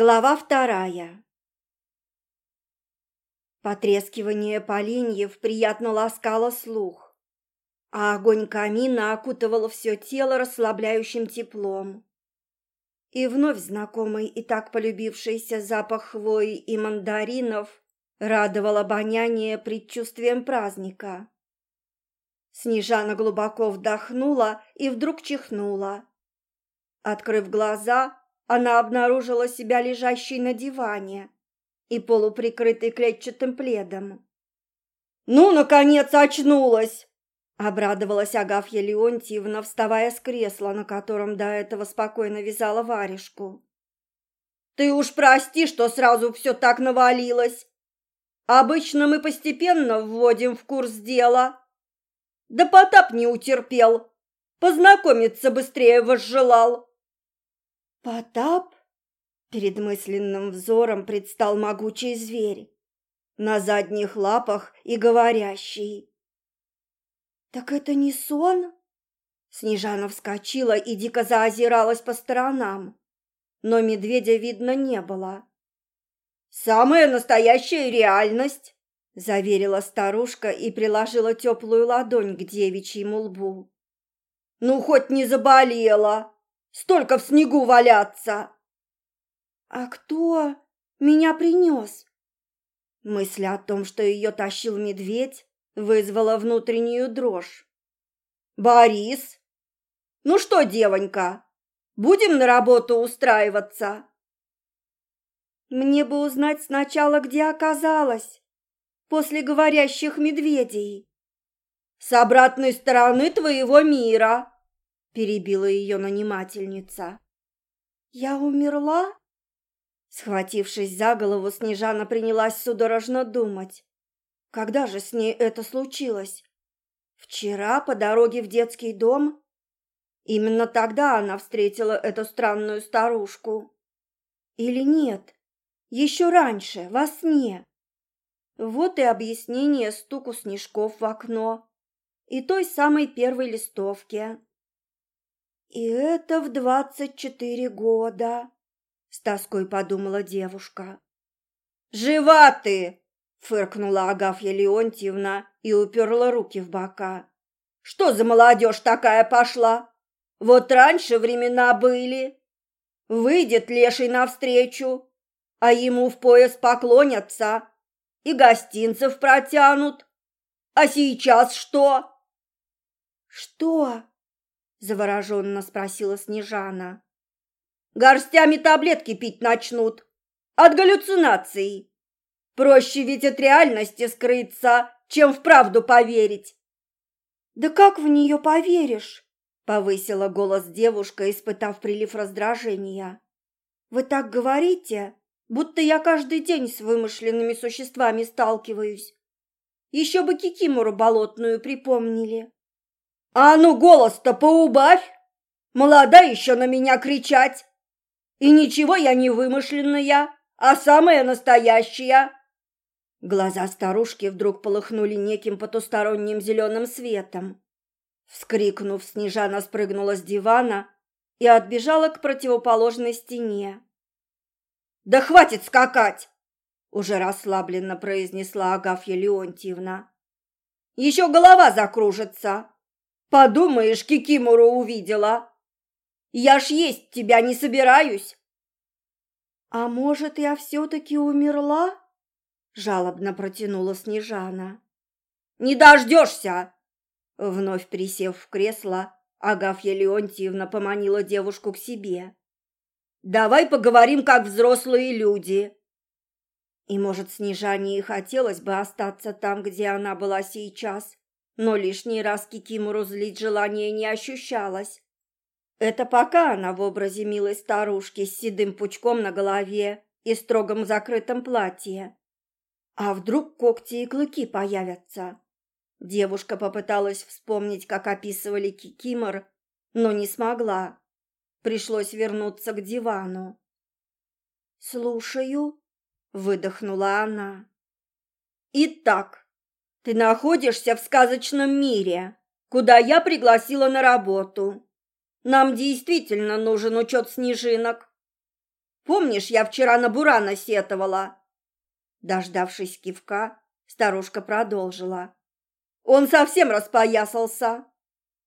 Глава вторая. Потрескивание поленьев приятно ласкало слух, а огонь камина окутывал все тело расслабляющим теплом. И вновь знакомый и так полюбившийся запах хвои и мандаринов радовал обоняние предчувствием праздника. Снежана глубоко вдохнула и вдруг чихнула. Открыв глаза, она обнаружила себя лежащей на диване и полуприкрытой клетчатым пледом. «Ну, наконец, очнулась!» — обрадовалась Агафья Леонтьевна, вставая с кресла, на котором до этого спокойно вязала варежку. «Ты уж прости, что сразу все так навалилось. Обычно мы постепенно вводим в курс дела. Да Потап не утерпел, познакомиться быстрее возжелал». Потап? Перед мысленным взором предстал могучий зверь, на задних лапах и говорящий. «Так это не сон?» Снежана вскочила и дико заозиралась по сторонам, но медведя видно не было. «Самая настоящая реальность!» — заверила старушка и приложила теплую ладонь к девичьему лбу. «Ну, хоть не заболела!» Столько в снегу валяться!» «А кто меня принес?» Мысль о том, что ее тащил медведь, вызвала внутреннюю дрожь. «Борис? Ну что, девонька, будем на работу устраиваться?» «Мне бы узнать сначала, где оказалась, после говорящих медведей». «С обратной стороны твоего мира», перебила ее нанимательница. «Я умерла?» Схватившись за голову, Снежана принялась судорожно думать. Когда же с ней это случилось? Вчера по дороге в детский дом? Именно тогда она встретила эту странную старушку. Или нет? Еще раньше, во сне. Вот и объяснение стуку снежков в окно и той самой первой листовки. «И это в двадцать четыре года», — с тоской подумала девушка. «Жива ты!» — фыркнула Агафья Леонтьевна и уперла руки в бока. «Что за молодежь такая пошла? Вот раньше времена были. Выйдет леший навстречу, а ему в пояс поклонятся и гостинцев протянут. А сейчас что?» «Что?» Завороженно спросила Снежана. Горстями таблетки пить начнут. От галлюцинаций. Проще ведь от реальности скрыться, чем в правду поверить. Да как в нее поверишь? Повысила голос девушка, испытав прилив раздражения. Вы так говорите, будто я каждый день с вымышленными существами сталкиваюсь. Еще бы Кикимору болотную припомнили. «А ну, голос-то поубавь! Молода еще на меня кричать! И ничего я не вымышленная, а самая настоящая!» Глаза старушки вдруг полыхнули неким потусторонним зеленым светом. Вскрикнув, Снежана спрыгнула с дивана и отбежала к противоположной стене. «Да хватит скакать!» — уже расслабленно произнесла Агафья Леонтьевна. «Еще голова закружится!» Подумаешь, Кикимору увидела. Я ж есть тебя не собираюсь. А может, я все-таки умерла? Жалобно протянула Снежана. Не дождешься! Вновь присев в кресло, Агафья Леонтьевна поманила девушку к себе. «Давай поговорим, как взрослые люди». И, может, Снежане и хотелось бы остаться там, где она была сейчас, но лишний раз Кикимору злить желания не ощущалось. Это пока она в образе милой старушки с седым пучком на голове и строгом закрытом платье. А вдруг когти и клыки появятся? Девушка попыталась вспомнить, как описывали Кикимор, но не смогла. Пришлось вернуться к дивану. «Слушаю», — выдохнула она. «Итак, ты находишься в сказочном мире, куда я пригласила на работу. Нам действительно нужен учет снежинок. Помнишь, я вчера на Бурана сетовала?» Дождавшись кивка, старушка продолжила. «Он совсем распоясался.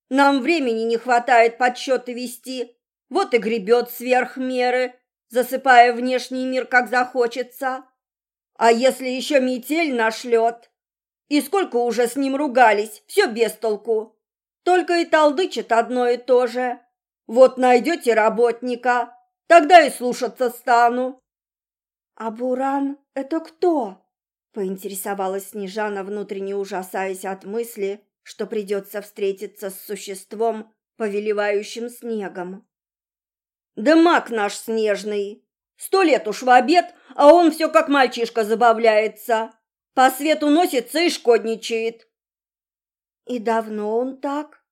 Нам времени не хватает подсчеты вести, вот и гребет сверх меры, засыпая внешний мир, как захочется. А если еще метель нашлет? И сколько уже с ним ругались, все без толку. Только и толдычит одно и то же. Вот найдете работника, тогда и слушаться стану. А Буран — это кто? Поинтересовалась Снежана, внутренне ужасаясь от мысли, что придется встретиться с существом, повелевающим снегом. «Да маг наш снежный! Сто лет уж в обед, а он все как мальчишка забавляется. По свету носится и шкодничает». «И давно он так?»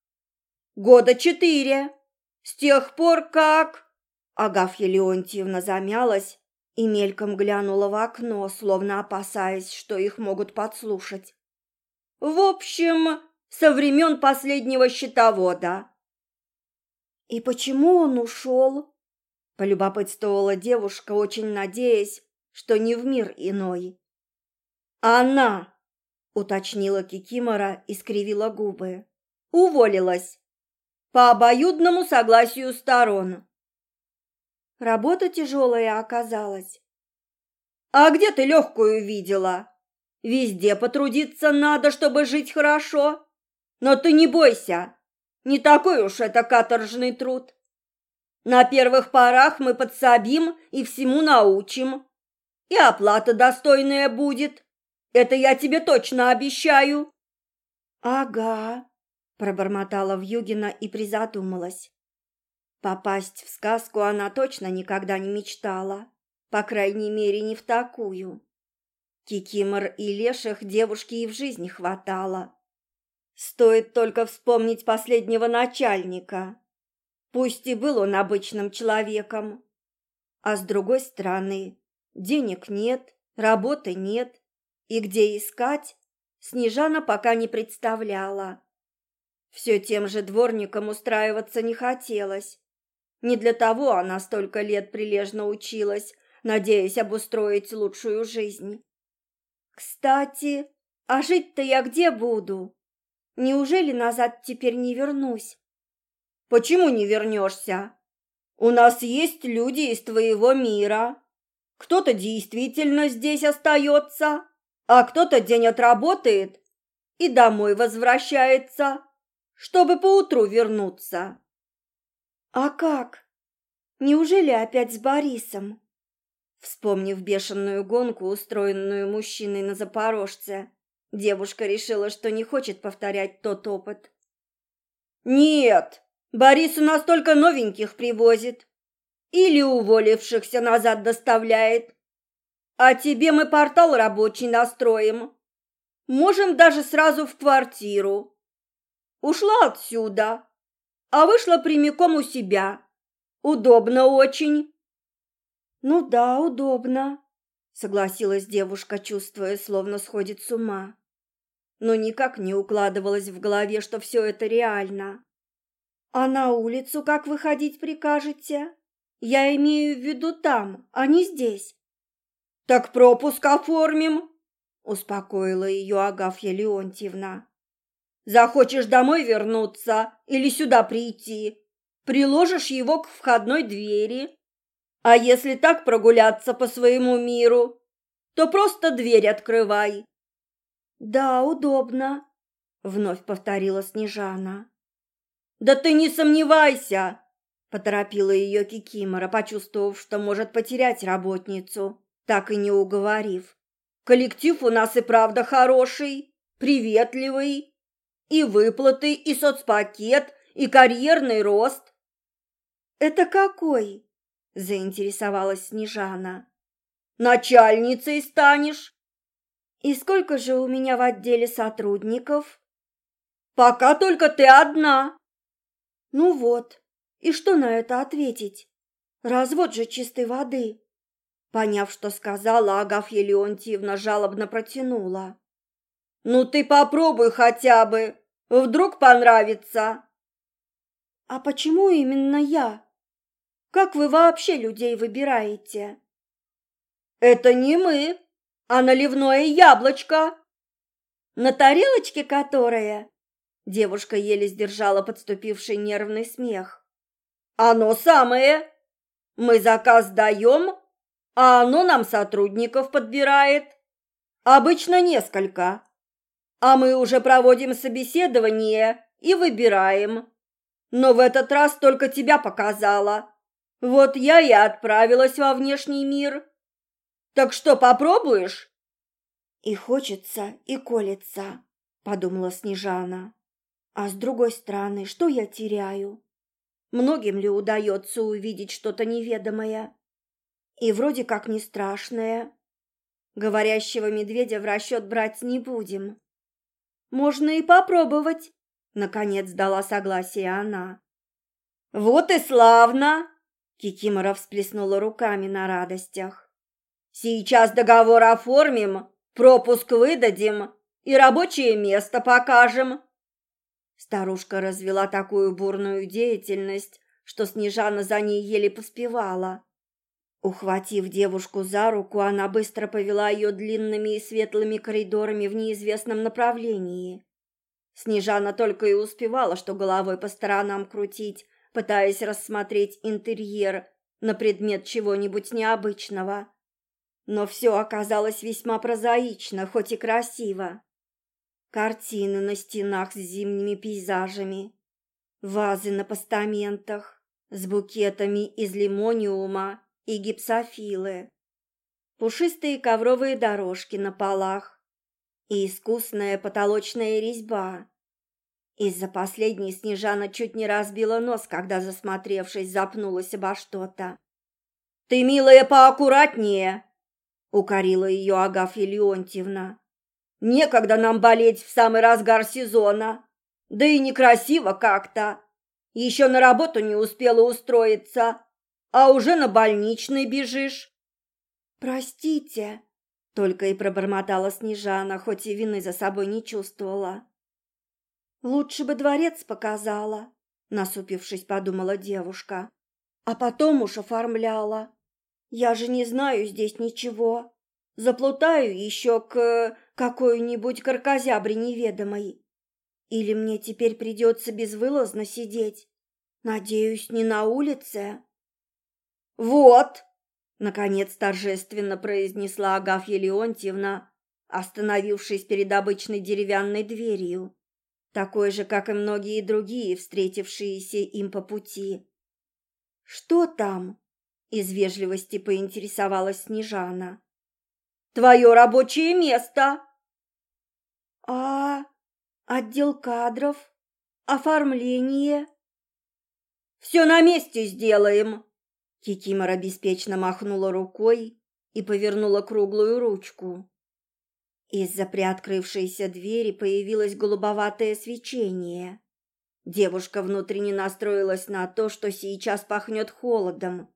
«Года четыре. С тех пор как...» Агафья Леонтьевна замялась и мельком глянула в окно, словно опасаясь, что их могут подслушать. «В общем, со времен последнего счетовода». «И почему он ушел?» – полюбопытствовала девушка, очень надеясь, что не в мир иной. «Она!» – уточнила Кикимора и скривила губы. «Уволилась. По обоюдному согласию сторон». Работа тяжелая оказалась. «А где ты легкую видела? Везде потрудиться надо, чтобы жить хорошо. Но ты не бойся, не такой уж это каторжный труд. На первых порах мы подсобим и всему научим. И оплата достойная будет. Это я тебе точно обещаю. Ага, пробормотала Вьюгина и призадумалась. Попасть в сказку она точно никогда не мечтала, по крайней мере, не в такую. Кикимор и леших девушки и в жизни хватало. Стоит только вспомнить последнего начальника. Пусть и был он обычным человеком. А с другой стороны, денег нет, работы нет, и где искать, Снежана пока не представляла. Все тем же дворником устраиваться не хотелось. Не для того она столько лет прилежно училась, надеясь обустроить лучшую жизнь. Кстати, а жить-то я где буду? Неужели назад теперь не вернусь? Почему не вернешься? У нас есть люди из твоего мира. Кто-то действительно здесь остается, а кто-то день отработает и домой возвращается, чтобы поутру вернуться. А как? Неужели опять с Борисом? Вспомнив бешеную гонку, устроенную мужчиной на Запорожце, Девушка решила, что не хочет повторять тот опыт. «Нет, Борис у нас только новеньких привозит. Или уволившихся назад доставляет. А тебе мы портал рабочий настроим. Можем даже сразу в квартиру. Ушла отсюда, а вышла прямиком у себя. Удобно очень». «Ну да, удобно», — согласилась девушка, чувствуя, словно сходит с ума но никак не укладывалось в голове, что все это реально. «А на улицу как выходить прикажете? Я имею в виду там, а не здесь». «Так пропуск оформим», — успокоила ее Агафья Леонтьевна. «Захочешь домой вернуться или сюда прийти, приложишь его к входной двери. А если так прогуляться по своему миру, то просто дверь открывай, «Да, удобно», — вновь повторила Снежана. «Да ты не сомневайся!» — поторопила ее Кикимора, почувствовав, что может потерять работницу, так и не уговорив. «Коллектив у нас и правда хороший, приветливый, и выплаты, и соцпакет, и карьерный рост». «Это какой?» — заинтересовалась Снежана. «Начальницей станешь!» И сколько же у меня в отделе сотрудников? Пока только ты одна. Ну вот, и что на это ответить? Развод же чистой воды. Поняв, что сказала, Агафья Леонтьевна жалобно протянула. «Ну ты попробуй хотя бы, вдруг понравится». «А почему именно я?» Как вы вообще людей выбираете? Это не мы, а наливное яблочко. На тарелочке которое? Девушка еле сдержала подступивший нервный смех. Оно самое. Мы заказ даем, а оно нам сотрудников подбирает. Обычно несколько. А мы уже проводим собеседование и выбираем. Но в этот раз только тебя показала. Вот я и отправилась во внешний мир. Так что, попробуешь? И хочется, и колется, подумала Снежана. А с другой стороны, что я теряю? Многим ли удается увидеть что-то неведомое? И вроде как не страшное. Говорящего медведя в расчет брать не будем. Можно и попробовать, наконец дала согласие она. Вот и славно, Кикимора всплеснула руками на радостях. Сейчас договор оформим, пропуск выдадим и рабочее место покажем. Старушка развела такую бурную деятельность, что Снежана за ней еле поспевала. Ухватив девушку за руку, она быстро повела ее длинными и светлыми коридорами в неизвестном направлении. Снежана только и успевала, что головой по сторонам крутить, пытаясь рассмотреть интерьер на предмет чего-нибудь необычного. Но все оказалось весьма прозаично, хоть и красиво. Картины на стенах с зимними пейзажами, вазы на постаментах с букетами из лимониума и гипсофилы, пушистые ковровые дорожки на полах и искусная потолочная резьба. Из-за последней Снежана чуть не разбила нос, когда, засмотревшись, запнулась обо что-то. «Ты, милая, поаккуратнее!» — укорила ее Агафья Леонтьевна. «Некогда нам болеть в самый разгар сезона, да и некрасиво как-то. Еще на работу не успела устроиться, а уже на больничный бежишь. Простите, только и пробормотала Снежана, хоть и вины за собой не чувствовала. Лучше бы дворец показала, насупившись, подумала девушка, а потом уж оформляла. Я же не знаю здесь ничего. Заплутаю еще к какой-нибудь каркозябре неведомой. Или мне теперь придется безвылазно сидеть? Надеюсь, не на улице. «Вот!» — наконец торжественно произнесла Агафья Леонтьевна, остановившись перед обычной деревянной дверью, такой же, как и многие другие, встретившиеся им по пути. «Что там?» — из вежливости поинтересовалась Снежана. «Твое рабочее место!» «А отдел кадров? Оформление?» «Все на месте сделаем!» Кикимора беспечно махнула рукой и повернула круглую ручку. Из-за приоткрывшейся двери появилось голубоватое свечение. Девушка внутренне настроилась на то, что сейчас пахнет холодом,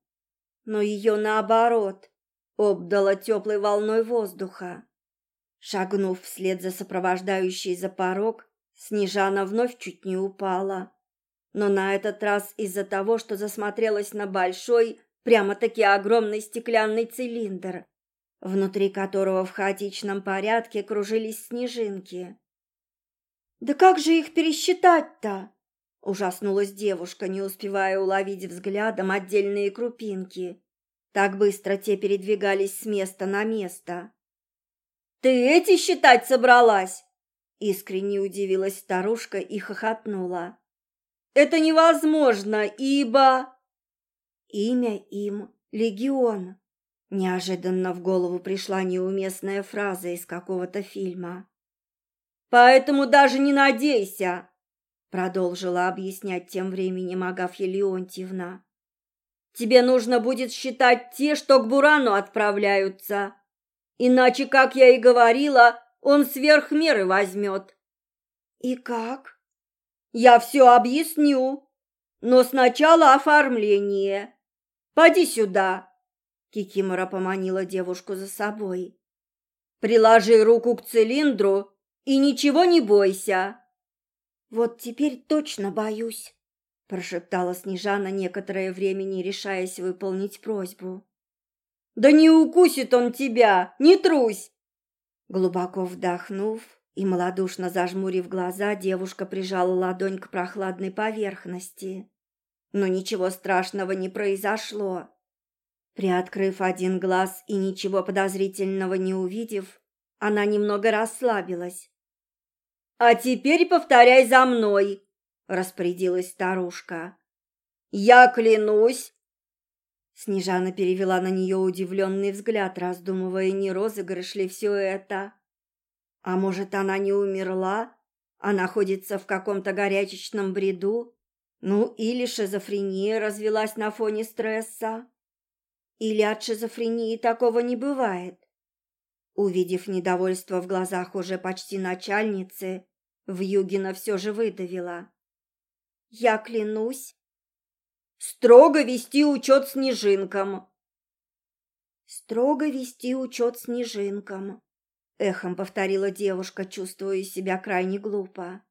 но ее, наоборот, обдало теплой волной воздуха. Шагнув вслед за сопровождающей за порог, Снежана вновь чуть не упала но на этот раз из-за того, что засмотрелась на большой, прямо-таки огромный стеклянный цилиндр, внутри которого в хаотичном порядке кружились снежинки. «Да как же их пересчитать-то?» – ужаснулась девушка, не успевая уловить взглядом отдельные крупинки. Так быстро те передвигались с места на место. «Ты эти считать собралась?» Искренне удивилась старушка и хохотнула. Это невозможно, ибо...» «Имя им — Легион». Неожиданно в голову пришла неуместная фраза из какого-то фильма. «Поэтому даже не надейся!» Продолжила объяснять тем временем Агафья Леонтьевна. «Тебе нужно будет считать те, что к Бурану отправляются. Иначе, как я и говорила, он сверх меры возьмет». «И как?» Я все объясню, но сначала оформление. Поди сюда. Кикимора поманила девушку за собой. Приложи руку к цилиндру и ничего не бойся. Вот теперь точно боюсь. — прошептала Снежана некоторое время, не решаясь выполнить просьбу. «Да не укусит он тебя, не трусь!» Глубоко вдохнув и малодушно зажмурив глаза, девушка прижала ладонь к прохладной поверхности. Но ничего страшного не произошло. Приоткрыв один глаз и ничего подозрительного не увидев, она немного расслабилась. «А теперь повторяй за мной», — распорядилась старушка. «Я клянусь!» Снежана перевела на нее удивленный взгляд, раздумывая, не розыгрыш ли все это. А может, она не умерла, а находится в каком-то горячечном бреду? Ну, или шизофрения развелась на фоне стресса? Или от шизофрении такого не бывает? Увидев недовольство в глазах уже почти начальницы, Вьюгина все же выдавила. «Я клянусь, строго вести учет снежинкам». «Строго вести учет снежинкам», — эхом повторила девушка, чувствуя себя крайне глупо.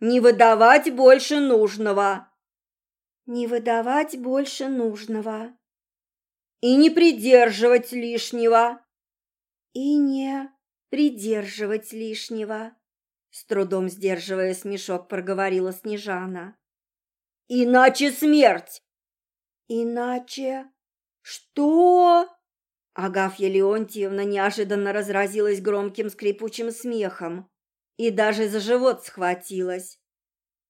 «Не выдавать больше нужного». «Не выдавать больше нужного». «И не придерживать лишнего». «И не придерживать лишнего». С трудом сдерживая смешок, проговорила Снежана. «Иначе смерть!» «Иначе...» «Что?» Агафья Леонтьевна неожиданно разразилась громким скрипучим смехом и даже за живот схватилась.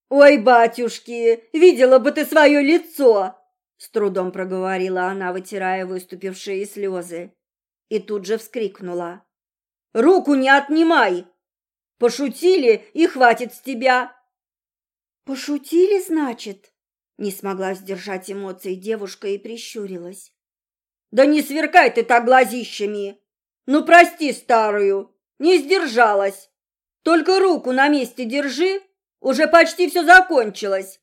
«Ой, батюшки, видела бы ты свое лицо!» С трудом проговорила она, вытирая выступившие слезы, и тут же вскрикнула. «Руку не отнимай! Пошутили, и хватит с тебя!» «Пошутили, значит?» Не смогла сдержать эмоций девушка и прищурилась. «Да не сверкай ты так глазищами! Ну, прости старую, не сдержалась! Только руку на месте держи, уже почти все закончилось!»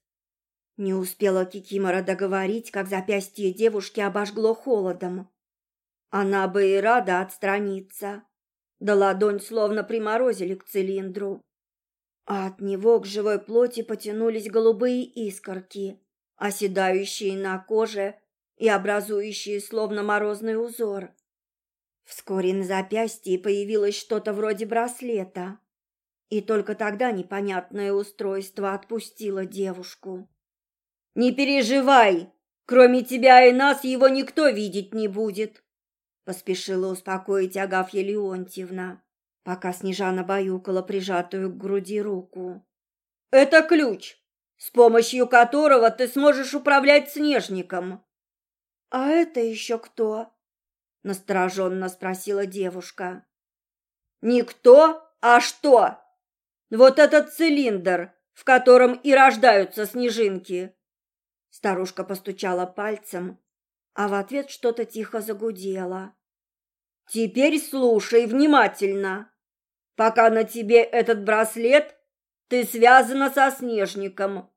Не успела Кикимора договорить, как запястье девушки обожгло холодом. Она бы и рада отстраниться, да ладонь словно приморозили к цилиндру. А от него к живой плоти потянулись голубые искорки, оседающие на коже и образующие словно морозный узор. Вскоре на запястье появилось что-то вроде браслета, и только тогда непонятное устройство отпустило девушку. «Не переживай, кроме тебя и нас его никто видеть не будет», Поспешила успокоить Агафья Леонтьевна, пока Снежана баюкала прижатую к груди руку. «Это ключ, с помощью которого ты сможешь управлять снежником». «А это еще кто?» — настороженно спросила девушка. «Никто, а что? Вот этот цилиндр, в котором и рождаются снежинки». Старушка постучала пальцем а в ответ что-то тихо загудело. «Теперь слушай внимательно. Пока на тебе этот браслет, ты связана со снежником.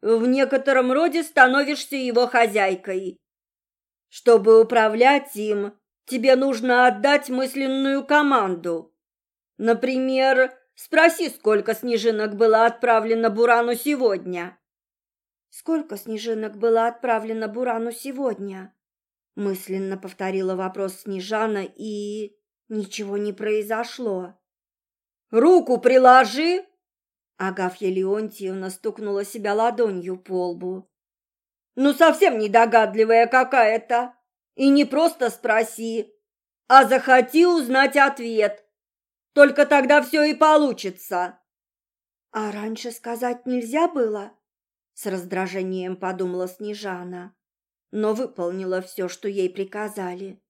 В некотором роде становишься его хозяйкой. Чтобы управлять им, тебе нужно отдать мысленную команду. Например, спроси, сколько снежинок было отправлено Бурану сегодня. Сколько снежинок было отправлено Бурану сегодня? Мысленно повторила вопрос Снежана, и ничего не произошло. «Руку приложи!» Агафья Леонтьевна стукнула себя ладонью по лбу. «Ну, совсем недогадливая какая-то. И не просто спроси, а захоти узнать ответ. Только тогда все и получится». «А раньше сказать нельзя было?» С раздражением подумала Снежана, но выполнила все, что ей приказали.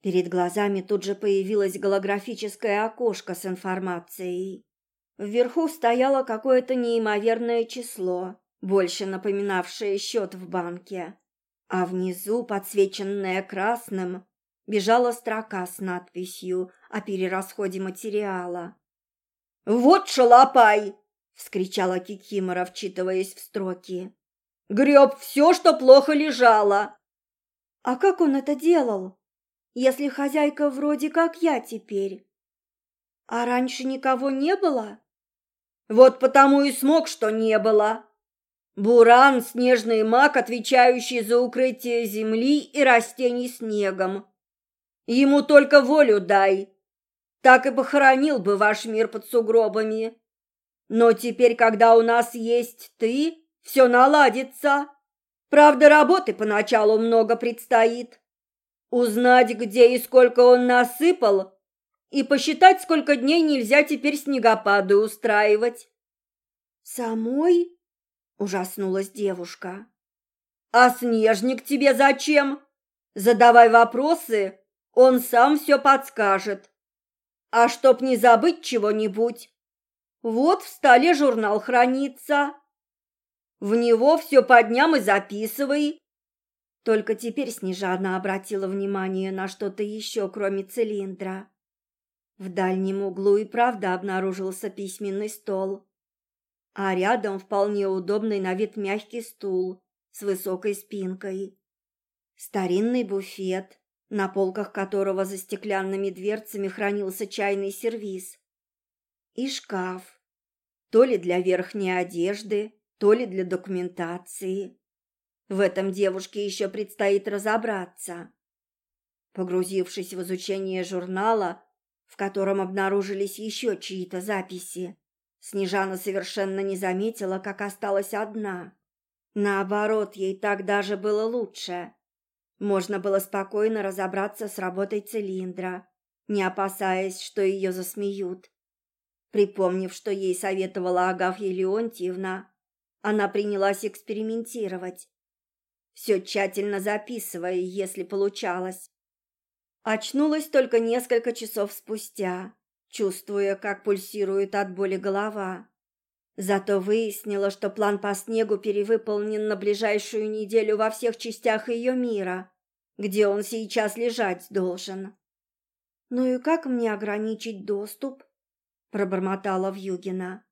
Перед глазами тут же появилось голографическое окошко с информацией. Вверху стояло какое-то неимоверное число, больше напоминавшее счет в банке. А внизу, подсвеченное красным, бежала строка с надписью о перерасходе материала. «Вот шалопай!» — вскричала Кикимора, вчитываясь в строки. «Греб все, что плохо лежало!» «А как он это делал, если хозяйка вроде как я теперь? А раньше никого не было?» «Вот потому и смог, что не было. Буран – снежный маг, отвечающий за укрытие земли и растений снегом. Ему только волю дай. Так и похоронил бы ваш мир под сугробами. Но теперь, когда у нас есть ты, все наладится. Правда, работы поначалу много предстоит. Узнать, где и сколько он насыпал, и посчитать, сколько дней нельзя теперь снегопады устраивать. «Самой?» – ужаснулась девушка. «А снежник тебе зачем? Задавай вопросы, он сам все подскажет. А чтоб не забыть чего-нибудь, вот в столе журнал хранится. В него все по дням и записывай». Только теперь Снежана обратила внимание на что-то еще, кроме цилиндра. В дальнем углу и правда обнаружился письменный стол а рядом вполне удобный на вид мягкий стул с высокой спинкой. Старинный буфет, на полках которого за стеклянными дверцами хранился чайный сервиз. И шкаф, то ли для верхней одежды, то ли для документации. В этом девушке еще предстоит разобраться. Погрузившись в изучение журнала, в котором обнаружились еще чьи-то записи, Снежана совершенно не заметила, как осталась одна. Наоборот, ей так даже было лучше. Можно было спокойно разобраться с работой цилиндра, не опасаясь, что ее засмеют. Припомнив, что ей советовала Агафья Леонтьевна, она принялась экспериментировать, все тщательно записывая, если получалось. Очнулась только несколько часов спустя, чувствуя, как пульсирует от боли голова. Зато выяснила, что план по снегу перевыполнен на ближайшую неделю во всех частях ее мира, где он сейчас лежать должен. «Ну и как мне ограничить доступ?» – пробормотала Вьюгина.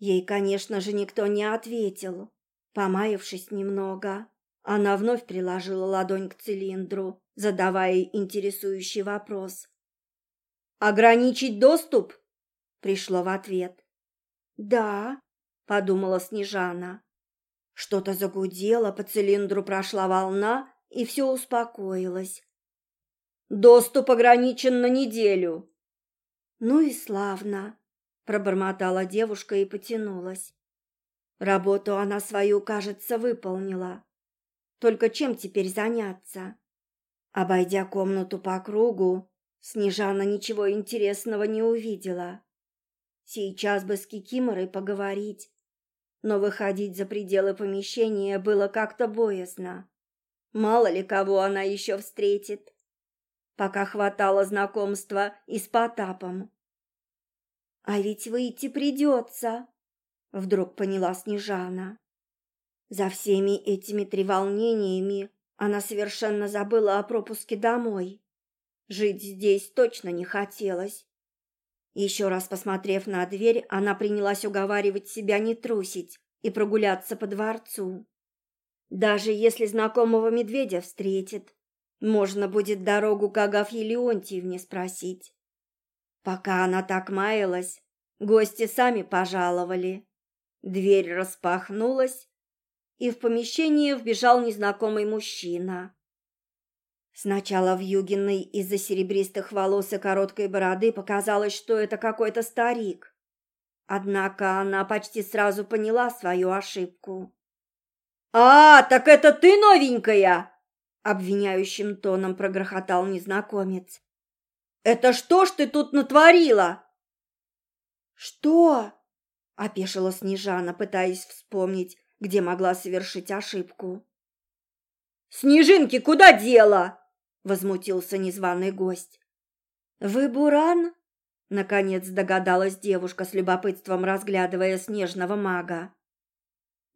Ей, конечно же, никто не ответил. Помаявшись немного, она вновь приложила ладонь к цилиндру, задавая интересующий вопрос. Ограничить доступ? Пришло в ответ. Да, подумала Снежана. Что-то загудело, по цилиндру прошла волна, и все успокоилось. Доступ ограничен на неделю. Ну и славно, пробормотала девушка и потянулась. Работу она свою, кажется, выполнила. Только чем теперь заняться? Обойдя комнату по кругу, Снежана ничего интересного не увидела. Сейчас бы с Кикиморой поговорить, но выходить за пределы помещения было как-то боязно. Мало ли кого она еще встретит. Пока хватало знакомства и с Потапом. «А ведь выйти придется», — вдруг поняла Снежана. За всеми этими треволнениями она совершенно забыла о пропуске домой. Жить здесь точно не хотелось. Еще раз посмотрев на дверь, она принялась уговаривать себя не трусить и прогуляться по дворцу. Даже если знакомого медведя встретит, можно будет дорогу к Агафье Леонтьевне спросить. Пока она так маялась, гости сами пожаловали. Дверь распахнулась, и в помещение вбежал незнакомый мужчина. Сначала в Югиной из-за серебристых волос и короткой бороды показалось, что это какой-то старик. Однако она почти сразу поняла свою ошибку. «А, так это ты новенькая!» Обвиняющим тоном прогрохотал незнакомец. «Это что ж ты тут натворила?» «Что?» – опешила Снежана, пытаясь вспомнить, где могла совершить ошибку. «Снежинки куда дела?» Возмутился незваный гость. Вы Буран? Наконец догадалась девушка с любопытством, разглядывая снежного мага.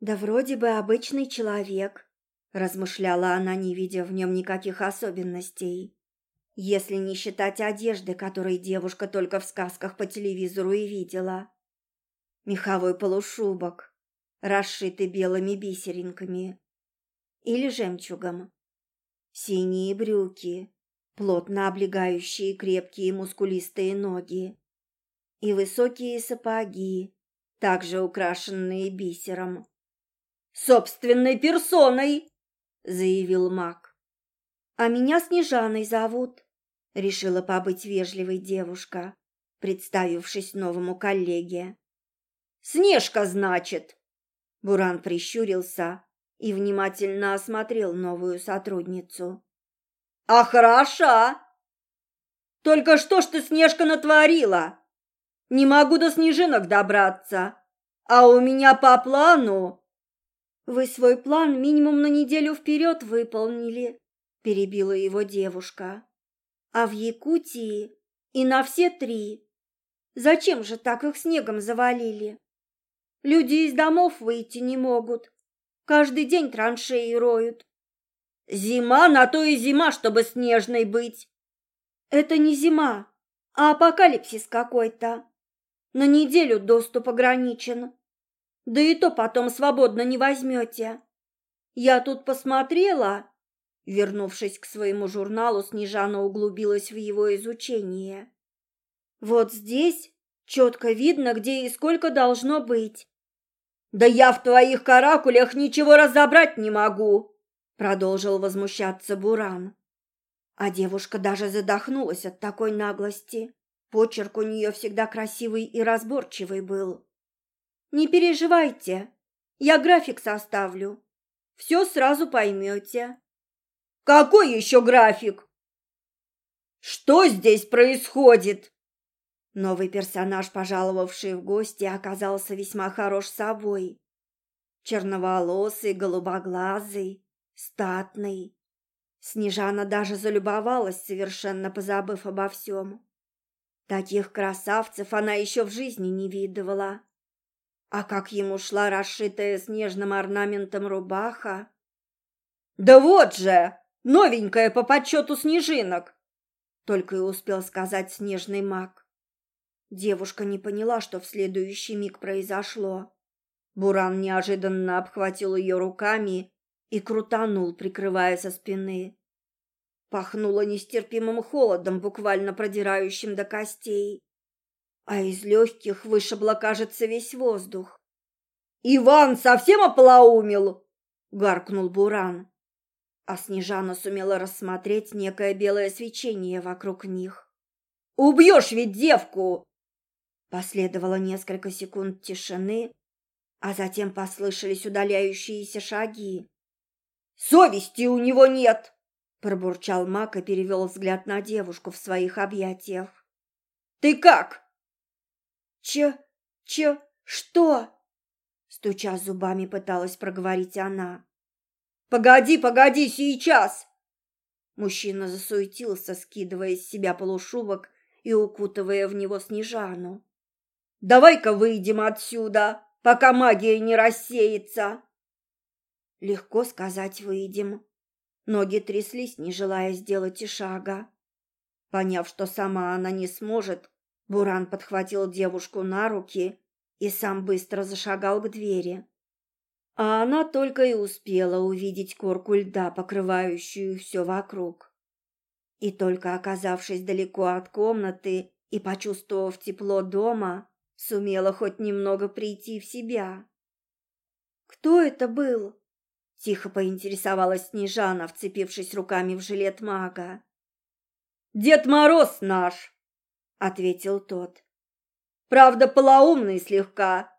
Да вроде бы обычный человек, размышляла она, не видя в нем никаких особенностей. Если не считать одежды, которой девушка только в сказках по телевизору и видела. Меховой полушубок, расшитый белыми бисеринками или жемчугом. Синие брюки, плотно облегающие крепкие мускулистые ноги, и высокие сапоги, также украшенные бисером. собственной персоной, заявил маг. А меня Снежаной зовут, решила побыть вежливой девушка, представившись новому коллеге. Снежка, значит. Буран прищурился и внимательно осмотрел новую сотрудницу. А хороша. Только что ж ты, Снежка, натворила? Не могу до снежинок добраться. А у меня по плану... Вы свой план минимум на неделю вперед выполнили, перебила его девушка. А в Якутии и на все три. Зачем же так их снегом завалили? Люди из домов выйти не могут. Каждый день траншеи роют. Зима на то и зима, чтобы снежной быть. Это не зима, а апокалипсис какой-то. На неделю доступ ограничен. Да и то потом свободно не возьмете. Я тут посмотрела. Вернувшись к своему журналу, Снежана углубилась в его изучение. Вот здесь четко видно, где и сколько должно быть. «Да я в твоих каракулях ничего разобрать не могу!» Продолжил возмущаться Буран. А девушка даже задохнулась от такой наглости. Почерк у нее всегда красивый и разборчивый был. Не переживайте, я график составлю. Все сразу поймете. Какой еще график? Что здесь происходит? Новый персонаж, пожаловавший в гости, оказался весьма хорош собой. Черноволосый, голубоглазый, статный. Снежана даже залюбовалась, совершенно позабыв обо всем. Таких красавцев она еще в жизни не видывала. А как ему шла расшитая снежным орнаментом рубаха? «Да вот же! Новенькая по подсчету снежинок!» Только и успел сказать снежный маг. Девушка не поняла, что в следующий миг произошло. Буран неожиданно обхватил ее руками и крутанул, прикрывая со спины. Пахнуло нестерпимым холодом, буквально продирающим до костей а из легких вышибло, кажется, весь воздух. «Иван совсем ополоумел!» — гаркнул Буран. А Снежана сумела рассмотреть некое белое свечение вокруг них. «Убьешь ведь девку!» Последовало несколько секунд тишины, а затем послышались удаляющиеся шаги. «Совести у него нет!» — пробурчал Мак и перевел взгляд на девушку в своих объятиях. «Ты как?» Че, че, что? Стуча зубами, пыталась проговорить она. Погоди, погоди, сейчас! Мужчина засуетился, скидывая с себя полушубок и укутывая в него Снежану. «Давай-ка выйдем отсюда, пока магия не рассеется!» Легко сказать «выйдем». Ноги тряслись, не желая сделать и шага. Поняв, что сама она не сможет, Буран подхватил девушку на руки и сам быстро зашагал к двери. А она только и успела увидеть корку льда, покрывающую все вокруг. И только оказавшись далеко от комнаты и почувствовав тепло дома, сумела хоть немного прийти в себя. «Кто это был?» – тихо поинтересовалась Снежана, вцепившись руками в жилет мага. «Дед Мороз наш!» ответил тот. Правда, полоумный слегка,